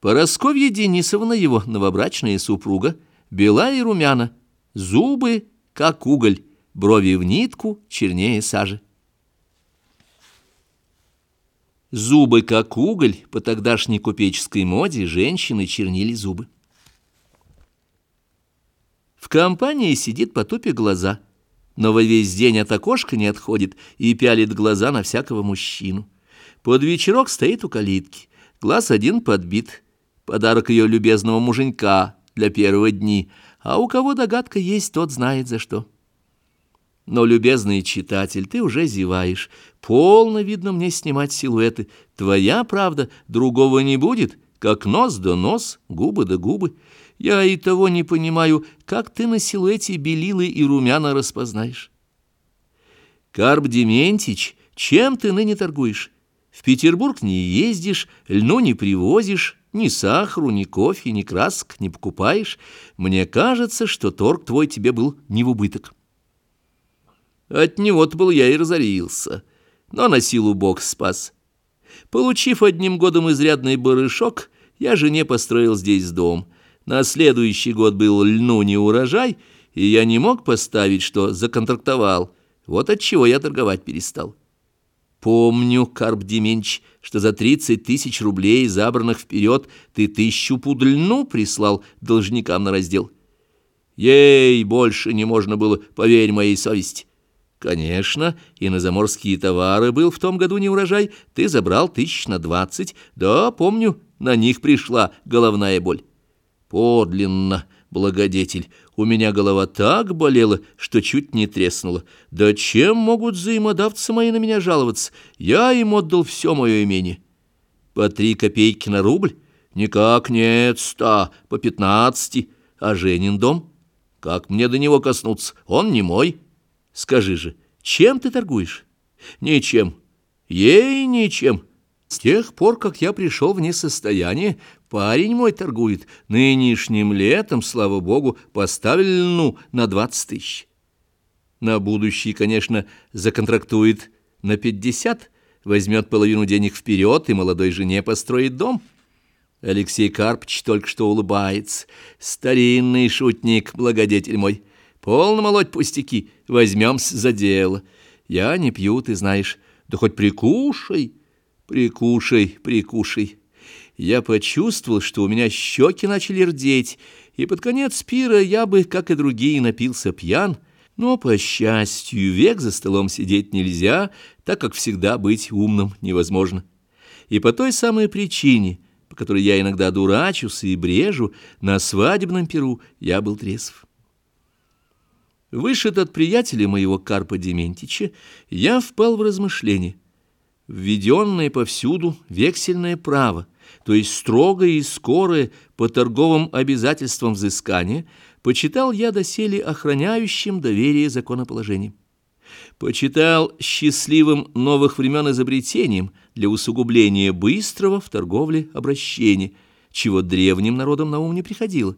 Поросковья Денисовна, его новобрачная супруга, бела и румяна, зубы, как уголь, брови в нитку, чернее сажи. Зубы, как уголь, по тогдашней купеческой моде женщины чернили зубы. В компании сидит потупя глаза, но во весь день от окошка не отходит и пялит глаза на всякого мужчину. Под вечерок стоит у калитки, глаз один подбит — Подарок ее любезного муженька для первого дни, а у кого догадка есть, тот знает за что. Но, любезный читатель, ты уже зеваешь. Полно, видно, мне снимать силуэты. Твоя правда, другого не будет, как нос да нос, губы да губы. Я и того не понимаю, как ты на силуэте белилы и румяна распознаешь. Карп Дементич, чем ты ныне торгуешь? В Петербург не ездишь, льну не привозишь, ни сахару, ни кофе, ни красок не покупаешь. Мне кажется, что торг твой тебе был не в убыток. От него-то был я и разорился, но на силу Бог спас. Получив одним годом изрядный барышок, я жене построил здесь дом. На следующий год был льну не урожай, и я не мог поставить, что законтрактовал. Вот от чего я торговать перестал. Помню, Карп Деменч, что за тридцать тысяч рублей, забранных вперед, ты тысячу пудльну прислал должникам на раздел. Ей больше не можно было, поверь моей совести. Конечно, и на заморские товары был в том году не урожай, ты забрал тысяч на двадцать. Да, помню, на них пришла головная боль. Подлинно, благодетель, у меня голова так болела, что чуть не треснула. Да чем могут взаимодавцы мои на меня жаловаться? Я им отдал все мое имение. По три копейки на рубль? Никак нет, ста, по пятнадцати. А Женин дом? Как мне до него коснуться? Он не мой. Скажи же, чем ты торгуешь? Ничем. Ей ничем. С тех пор, как я пришел в несостояние, парень мой торгует. Нынешним летом, слава богу, поставили льну на двадцать тысяч. На будущий, конечно, законтрактует на пятьдесят, возьмет половину денег вперед и молодой жене построит дом. Алексей Карпч только что улыбается. Старинный шутник, благодетель мой. Полно молоть пустяки, возьмемся за дело. Я не пью, ты знаешь, да хоть прикушай. Прикушай, прикушай. Я почувствовал, что у меня щеки начали рдеть, и под конец пира я бы, как и другие, напился пьян, но, по счастью, век за столом сидеть нельзя, так как всегда быть умным невозможно. И по той самой причине, по которой я иногда дурачусь и брежу, на свадебном пиру я был трезв. Вышед от приятеля моего Карпа Дементича, я впал в размышление — введенное повсюду вексельное право, то есть строгое и скорое по торговым обязательствам взыскания, почитал я доселе охраняющим доверие законоположением. Почитал счастливым новых времен изобретением для усугубления быстрого в торговле обращения, чего древним народам на ум не приходило.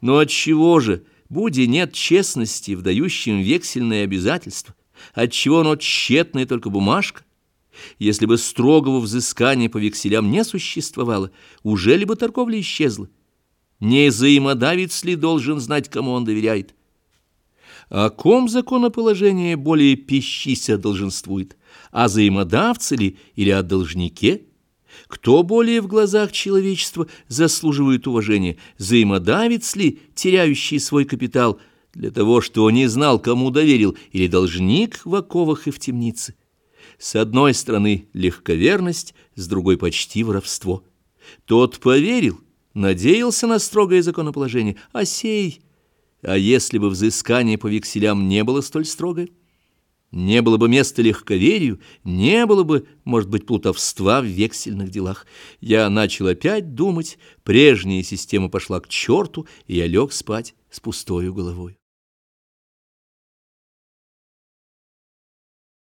Но от чего же, буди нет честности в дающем вексельное обязательство, отчего оно тщетная только бумажка, если бы строгого взыскания по векселям не существовало, уже ли бы торговля исчезла? Не взаимодавец ли должен знать, кому он доверяет? О ком законоположение более пищися долженствует? О взаимодавце ли или о должнике? Кто более в глазах человечества заслуживает уважения? Взаимодавец ли, теряющий свой капитал, для того, что не знал, кому доверил, или должник в оковах и в темнице? С одной стороны легковерность, с другой почти воровство. Тот поверил, надеялся на строгое законоположение, а сей... А если бы взыскание по векселям не было столь строгое? Не было бы места легковерию, не было бы, может быть, плутовства в вексельных делах. Я начал опять думать, прежняя система пошла к черту, и я лег спать с пустой головой.